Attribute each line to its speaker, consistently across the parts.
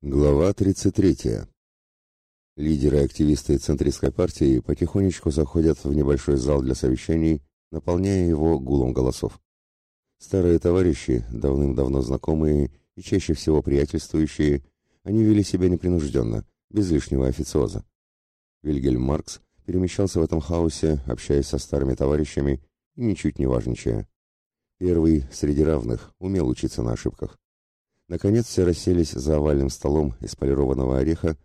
Speaker 1: Глава 33. Лидеры и активисты центристской партии потихонечку заходят в небольшой зал для совещаний, наполняя его гулом голосов. Старые товарищи, давным-давно знакомые и чаще всего приятельствующие, они вели себя непринужденно, без лишнего официоза. Вильгельм Маркс перемещался в этом хаосе, общаясь со старыми товарищами и ничуть не важничая. Первый, среди равных, умел учиться на ошибках. Наконец все расселись за овальным столом из полированного ореха,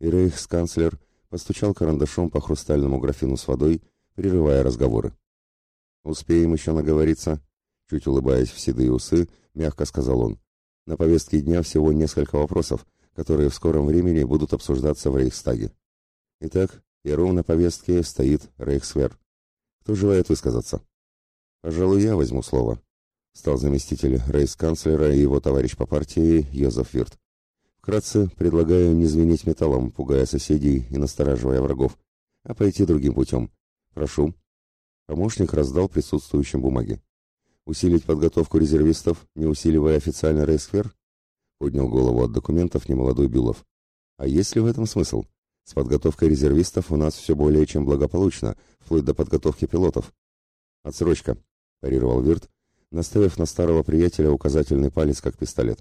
Speaker 1: и рейхсканцлер постучал карандашом по хрустальному графину с водой, прерывая разговоры. «Успеем еще наговориться?» Чуть улыбаясь в седые усы, мягко сказал он. «На повестке дня всего несколько вопросов, которые в скором времени будут обсуждаться в Рейхстаге. Итак, первым на повестке стоит Рейхсвер. Кто желает высказаться?» «Пожалуй, я возьму слово», стал заместитель рейс-канцлера и его товарищ по партии Йозеф Вирт. Вкратце предлагаю не звенеть металлом, пугая соседей и настораживая врагов, а пойти другим путем. Прошу. Помощник раздал присутствующим бумаги. Усилить подготовку резервистов, не усиливая официальный рейсквер? Поднял голову от документов немолодой Бюлов. А есть ли в этом смысл? С подготовкой резервистов у нас все более чем благополучно, вплоть до подготовки пилотов. Отсрочка, парировал Вирт, наставив на старого приятеля указательный палец как пистолет.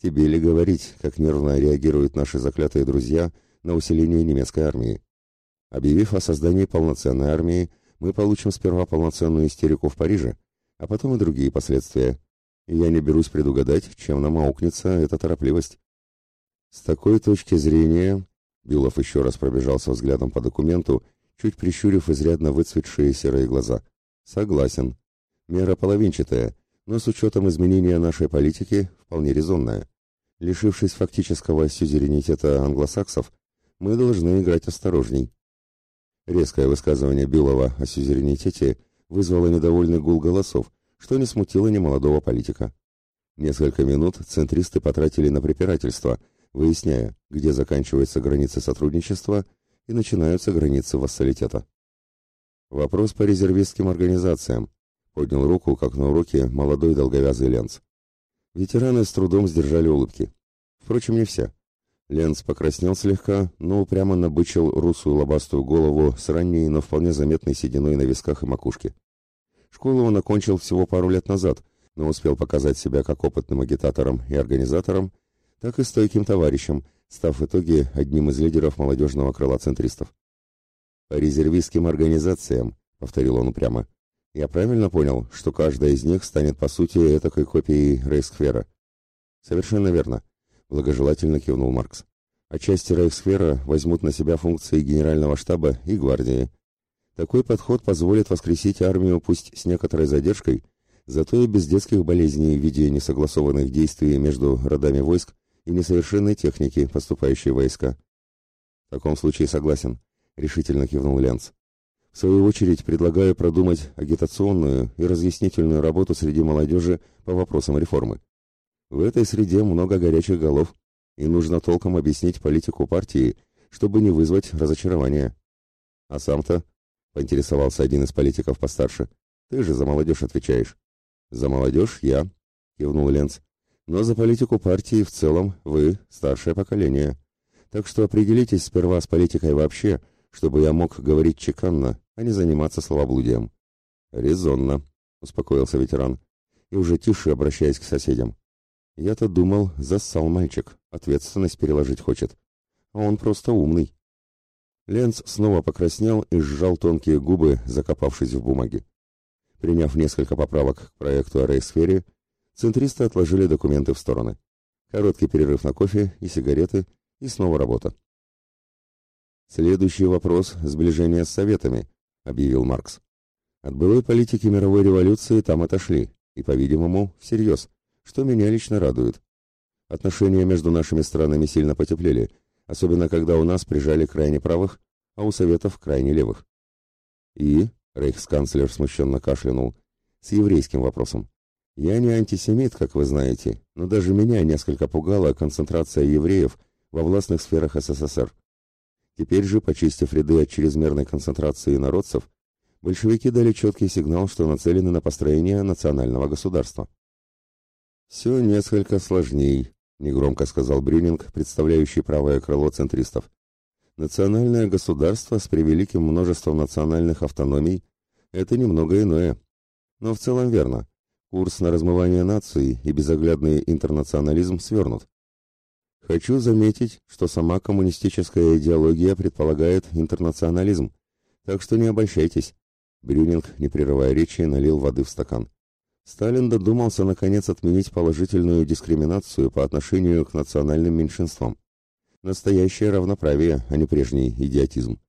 Speaker 1: «Тебе ли говорить, как нервно реагируют наши заклятые друзья на усиление немецкой армии? Объявив о создании полноценной армии, мы получим сперва полноценную истерику в Париже, а потом и другие последствия. И я не берусь предугадать, чем нам аукнется эта торопливость». С такой точки зрения, Билов еще раз пробежался взглядом по документу, чуть прищурив изрядно выцветшие серые глаза. Согласен. Мера половинчатая, но с учетом изменения нашей политики вполне резонная. Лишившись фактического сюзеренитета англосаксов, мы должны играть осторожней. Резкое высказывание Билова о сюзеренитете вызвало недовольный гул голосов, что не смутило немолодого политика. Несколько минут центристы потратили на препирательство, выясняя, где заканчиваются границы сотрудничества и начинаются границы вассалитета. Вопрос по резервистским организациям, Поднял руку, как на уроке, молодой долговязый Ленц. Ветераны с трудом сдержали улыбки. Впрочем, не все. Ленц покраснел слегка, но упрямо набычил русую лобастую голову с ранней, но вполне заметной сединой на висках и макушке. Школу он окончил всего пару лет назад, но успел показать себя как опытным агитатором и организатором, так и стойким товарищем, став в итоге одним из лидеров молодежного крыла центристов. «По резервистским организациям», — повторил он упрямо, я правильно понял, что каждая из них станет по сути этакой копией Рейхсквера? Совершенно верно, благожелательно кивнул Маркс. А части Рейхсквера возьмут на себя функции генерального штаба и гвардии. Такой подход позволит воскресить армию пусть с некоторой задержкой, зато и без детских болезней в виде несогласованных действий между родами войск и несовершенной техники, поступающей войска. В таком случае согласен, решительно кивнул Ленц. В свою очередь предлагаю продумать агитационную и разъяснительную работу среди молодежи по вопросам реформы. В этой среде много горячих голов, и нужно толком объяснить политику партии, чтобы не вызвать разочарования. А сам-то, поинтересовался один из политиков постарше, ты же за молодежь отвечаешь. За молодежь я, кивнул Ленц. Но за политику партии в целом вы старшее поколение. Так что определитесь сперва с политикой вообще, чтобы я мог говорить чеканно, а не заниматься словоблудием. Резонно, успокоился ветеран, и уже тише обращаясь к соседям. Я-то думал, зассал мальчик, ответственность переложить хочет. А он просто умный. Ленц снова покраснел и сжал тонкие губы, закопавшись в бумаге. Приняв несколько поправок к проекту о рейсфере, центристы отложили документы в стороны. Короткий перерыв на кофе и сигареты, и снова работа. Следующий вопрос – сближение с Советами, объявил Маркс. От былой политики мировой революции там отошли, и, по-видимому, всерьез, что меня лично радует. Отношения между нашими странами сильно потеплели, особенно когда у нас прижали крайне правых, а у Советов крайне левых. И, рейхсканцлер смущенно кашлянул, с еврейским вопросом. Я не антисемит, как вы знаете, но даже меня несколько пугала концентрация евреев во властных сферах СССР. Теперь же, почистив ряды от чрезмерной концентрации народцев, большевики дали четкий сигнал, что нацелены на построение национального государства. «Все несколько сложней», — негромко сказал Брюнинг, представляющий правое крыло центристов. Национальное государство с превеликим множеством национальных автономий – это немного иное. Но в целом верно. Курс на размывание наций и безоглядный интернационализм свернут. Хочу заметить, что сама коммунистическая идеология предполагает интернационализм, так что не обольщайтесь. Брюнинг, не прерывая речи, налил воды в стакан. Сталин додумался наконец отменить положительную дискриминацию по отношению к национальным меньшинствам. Настоящее равноправие, а не прежний идиотизм.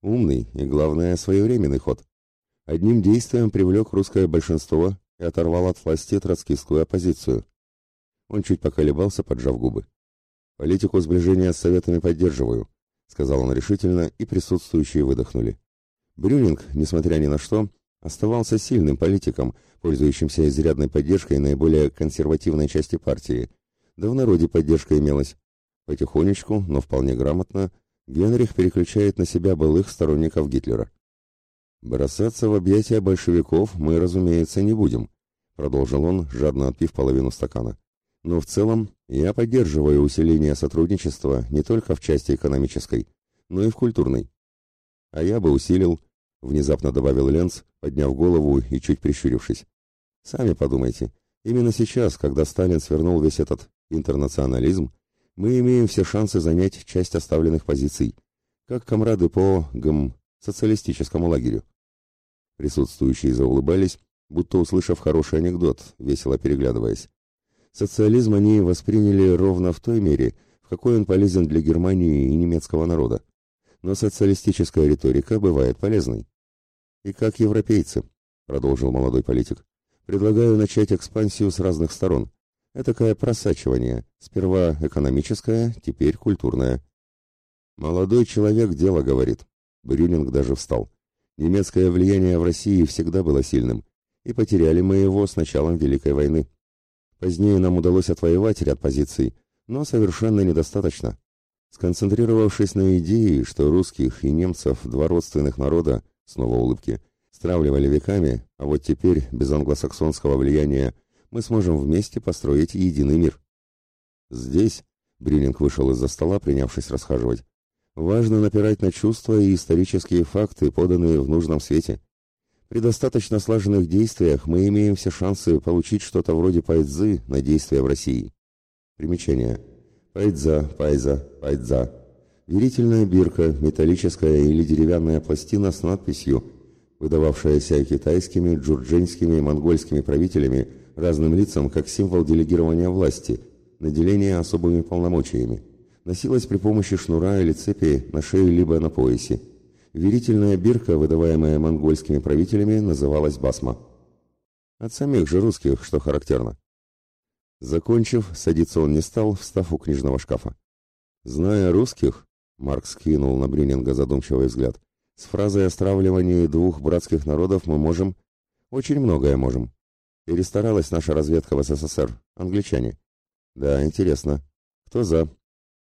Speaker 1: Умный и, главное, своевременный ход. Одним действием привлек русское большинство и оторвал от власти троцкистскую оппозицию. Он чуть поколебался, поджав губы. «Политику сближения с Советами поддерживаю», — сказал он решительно, и присутствующие выдохнули. Брюнинг, несмотря ни на что, оставался сильным политиком, пользующимся изрядной поддержкой наиболее консервативной части партии. Да в народе поддержка имелась. Потихонечку, но вполне грамотно, Генрих переключает на себя былых сторонников Гитлера. «Бросаться в объятия большевиков мы, разумеется, не будем», продолжил он, жадно отпив половину стакана. «Но в целом я поддерживаю усиление сотрудничества не только в части экономической, но и в культурной. А я бы усилил, внезапно добавил Ленц, подняв голову и чуть прищурившись. Сами подумайте, именно сейчас, когда Сталин свернул весь этот интернационализм, мы имеем все шансы занять часть оставленных позиций, как комрады по ГМ социалистическому лагерю. Присутствующие заулыбались, будто услышав хороший анекдот, весело переглядываясь. Социализм они восприняли ровно в той мере, в какой он полезен для Германии и немецкого народа. Но социалистическая риторика бывает полезной. И как европейцы, продолжил молодой политик, предлагаю начать экспансию с разных сторон, Этакое просачивание. Сперва экономическое, теперь культурное. Молодой человек дело говорит. Брюнинг даже встал. Немецкое влияние в России всегда было сильным, и потеряли мы его с началом Великой войны. Позднее нам удалось отвоевать ряд позиций, но совершенно недостаточно. Сконцентрировавшись на идее, что русских и немцев, два родственных народа, снова улыбки, стравливали веками, а вот теперь, без англосаксонского влияния, мы сможем вместе построить единый мир. Здесь, Брюнинг вышел из-за стола, принявшись расхаживать, важно напирать на чувства и исторические факты, поданные в нужном свете. При достаточно слаженных действиях мы имеем все шансы получить что-то вроде пайдзы на действия в России. Примечание. Пайдза, пайза, пайдза. Верительная бирка, металлическая или деревянная пластина с надписью, выдававшаяся китайскими, джурдженскими и монгольскими правителями разным лицам как символ делегирования власти, наделения особыми полномочиями. Носилась при помощи шнура или цепи на шее либо на поясе. Верительная бирка, выдаваемая монгольскими правителями, называлась басма. От самих же русских, что характерно. Закончив, садиться он не стал, встав у книжного шкафа. «Зная русских», — Маркс кинул на Брюнинга задумчивый взгляд, «с фразой о стравливании двух братских народов мы можем, очень многое можем. Перестаралась наша разведка в СССР. Англичане. Да, интересно. Кто за?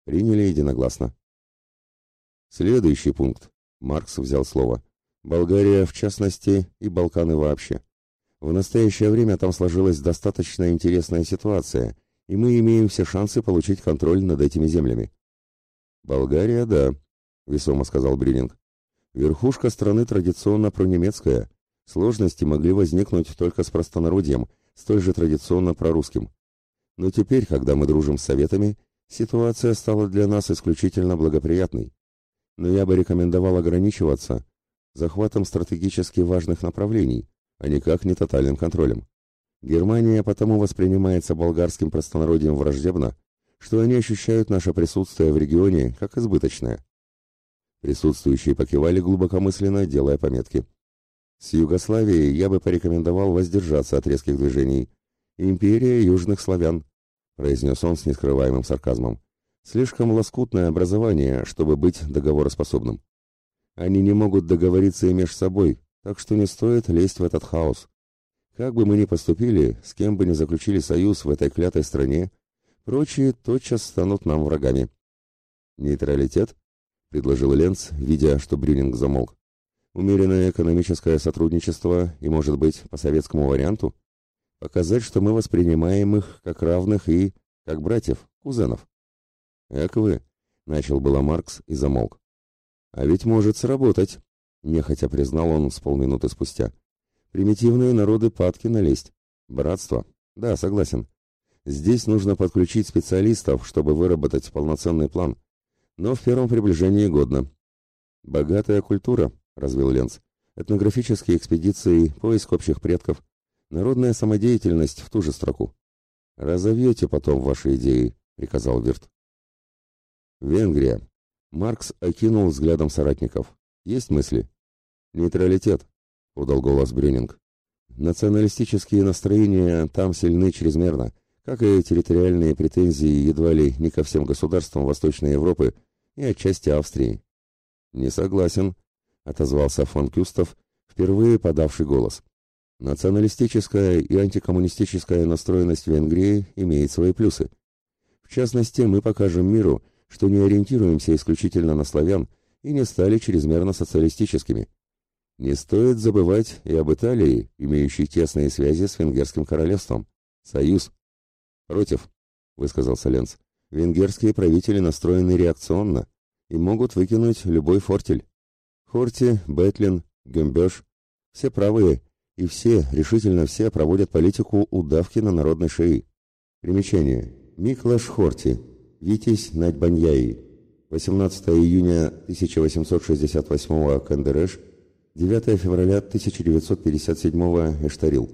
Speaker 1: Приняли единогласно. Следующий пункт. Маркс взял слово. Болгария в частности и Балканы вообще. В настоящее время там сложилась достаточно интересная ситуация, и мы имеем все шансы получить контроль над этими землями. Болгария, да, весомо сказал Брюнинг. Верхушка страны традиционно пронемецкая, Сложности могли возникнуть только с простонародьем, столь же традиционно прорусским. Но теперь, когда мы дружим с советами, ситуация стала для нас исключительно благоприятной. Но я бы рекомендовал ограничиваться захватом стратегически важных направлений, а никак не тотальным контролем. Германия потому воспринимается болгарским простонародьем враждебно, что они ощущают наше присутствие в регионе как избыточное. Присутствующие покивали глубокомысленно, делая пометки. С Югославией я бы порекомендовал воздержаться от резких движений. Империя южных славян, произнес он с нескрываемым сарказмом. Слишком лоскутное образование, чтобы быть договороспособным. Они не могут договориться и меж собой, так что не стоит лезть в этот хаос. Как бы мы ни поступили, с кем бы ни заключили союз в этой клятой стране, прочие тотчас станут нам врагами. Нейтралитет? предложил Ленц, видя, что Брюнинг замолк умеренное экономическое сотрудничество и, может быть, по советскому варианту, показать, что мы воспринимаем их как равных и... как братьев, кузенов. Эк вы, начал было Маркс и замолк. А ведь может сработать, нехотя признал он с полминуты спустя. Примитивные народы падки налезть. Братство. Да, согласен. Здесь нужно подключить специалистов, чтобы выработать полноценный план. Но в первом приближении годно. Богатая культура, развил Ленц. Этнографические экспедиции, поиск общих предков, народная самодеятельность в ту же строку. Разовьете потом ваши идеи, приказал Вирт. Венгрия. Маркс окинул взглядом соратников. Есть мысли? Нейтралитет, подал голос Брюнинг. Националистические настроения там сильны чрезмерно как и территориальные претензии едва ли не ко всем государствам Восточной Европы и отчасти Австрии. «Не согласен», — отозвался фон Кюстов, впервые подавший голос. «Националистическая и антикоммунистическая настроенность Венгрии имеет свои плюсы. В частности, мы покажем миру, что не ориентируемся исключительно на славян и не стали чрезмерно социалистическими. Не стоит забывать и об Италии, имеющей тесные связи с Венгерским королевством. Союз. «Против», — высказался Ленц. «Венгерские правители настроены реакционно и могут выкинуть любой фортель. Хорти, Бетлин, Гембеш — все правые, и все, решительно все, проводят политику удавки на народной шее. Примечание. Миклаш Хорти, Витязь Надьбаньяи, 18 июня 1868 Кандереш, 9 февраля 1957 Эштарил.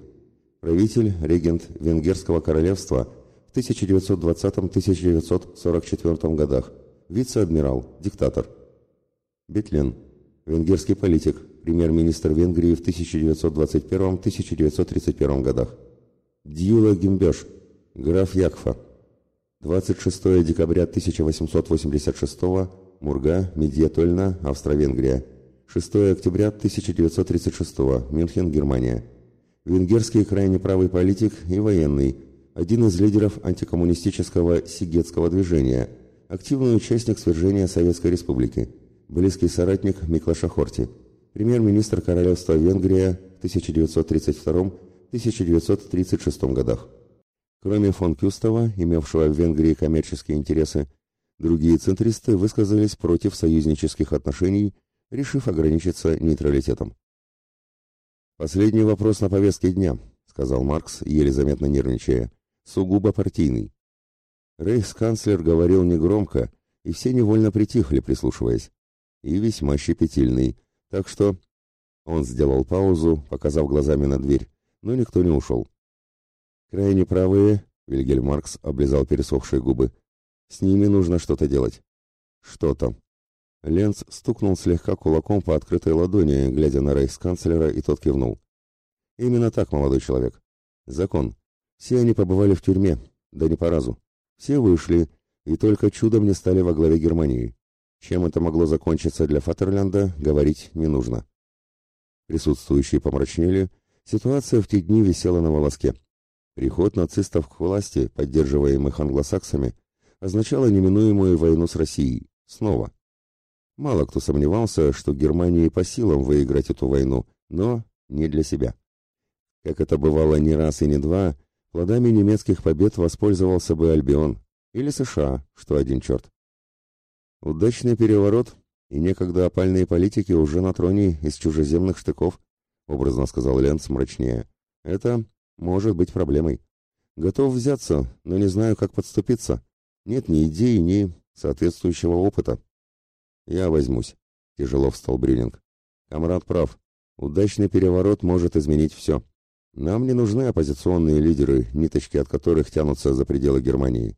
Speaker 1: Правитель, регент Венгерского королевства – 1920-1944 годах, вице-адмирал, диктатор. Бетлен, венгерский политик, премьер-министр Венгрии в 1921-1931 годах. Дьюла Гимбеш, граф Якфа. 26 декабря 1886 Мурга, Медьятольна, Австро-Венгрия. 6 октября 1936 Мюнхен, Германия. Венгерский крайне правый политик и военный, один из лидеров антикоммунистического сигетского движения, активный участник свержения Советской Республики, близкий соратник Миклаша Хорти, премьер-министр Королевства Венгрия в 1932-1936 годах. Кроме фон Кюстова, имевшего в Венгрии коммерческие интересы, другие центристы высказались против союзнических отношений, решив ограничиться нейтралитетом. «Последний вопрос на повестке дня», — сказал Маркс, еле заметно нервничая сугубо партийный. Рейхсканцлер говорил негромко, и все невольно притихли, прислушиваясь. И весьма щепетильный, так что... Он сделал паузу, показав глазами на дверь, но никто не ушел. «Крайне правые», — Вильгельм Маркс облизал пересохшие губы, — «с ними нужно что-то делать». «Что-то». Ленц стукнул слегка кулаком по открытой ладони, глядя на рейхсканцлера, и тот кивнул. «Именно так, молодой человек. Закон. Все они побывали в тюрьме, да не по разу. Все вышли, и только чудом не стали во главе Германии. Чем это могло закончиться для Фатерлянда, говорить не нужно. Присутствующие помрачнели, ситуация в те дни висела на волоске. Приход нацистов к власти, поддерживаемых англосаксами, означало неминуемую войну с Россией. Снова. Мало кто сомневался, что Германии по силам выиграть эту войну, но не для себя. Как это бывало не раз и не два, Плодами немецких побед воспользовался бы Альбион или США, что один черт. Удачный переворот, и некогда опальные политики уже на троне из чужеземных штыков, образно сказал Ленц мрачнее. Это может быть проблемой. Готов взяться, но не знаю, как подступиться. Нет ни идеи, ни соответствующего опыта. Я возьмусь, тяжело встал Брюнинг. Камрад прав. Удачный переворот может изменить все. Нам не нужны оппозиционные лидеры, ниточки от которых тянутся за пределы Германии.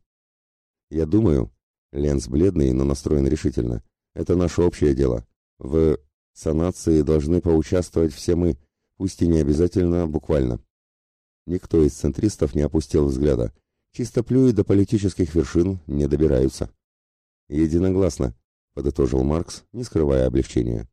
Speaker 1: Я думаю, Ленс бледный, но настроен решительно. Это наше общее дело. В санации должны поучаствовать все мы, пусть и не обязательно буквально. Никто из центристов не опустил взгляда. Чисто плюи до политических вершин не добираются. Единогласно, подытожил Маркс, не скрывая облегчения.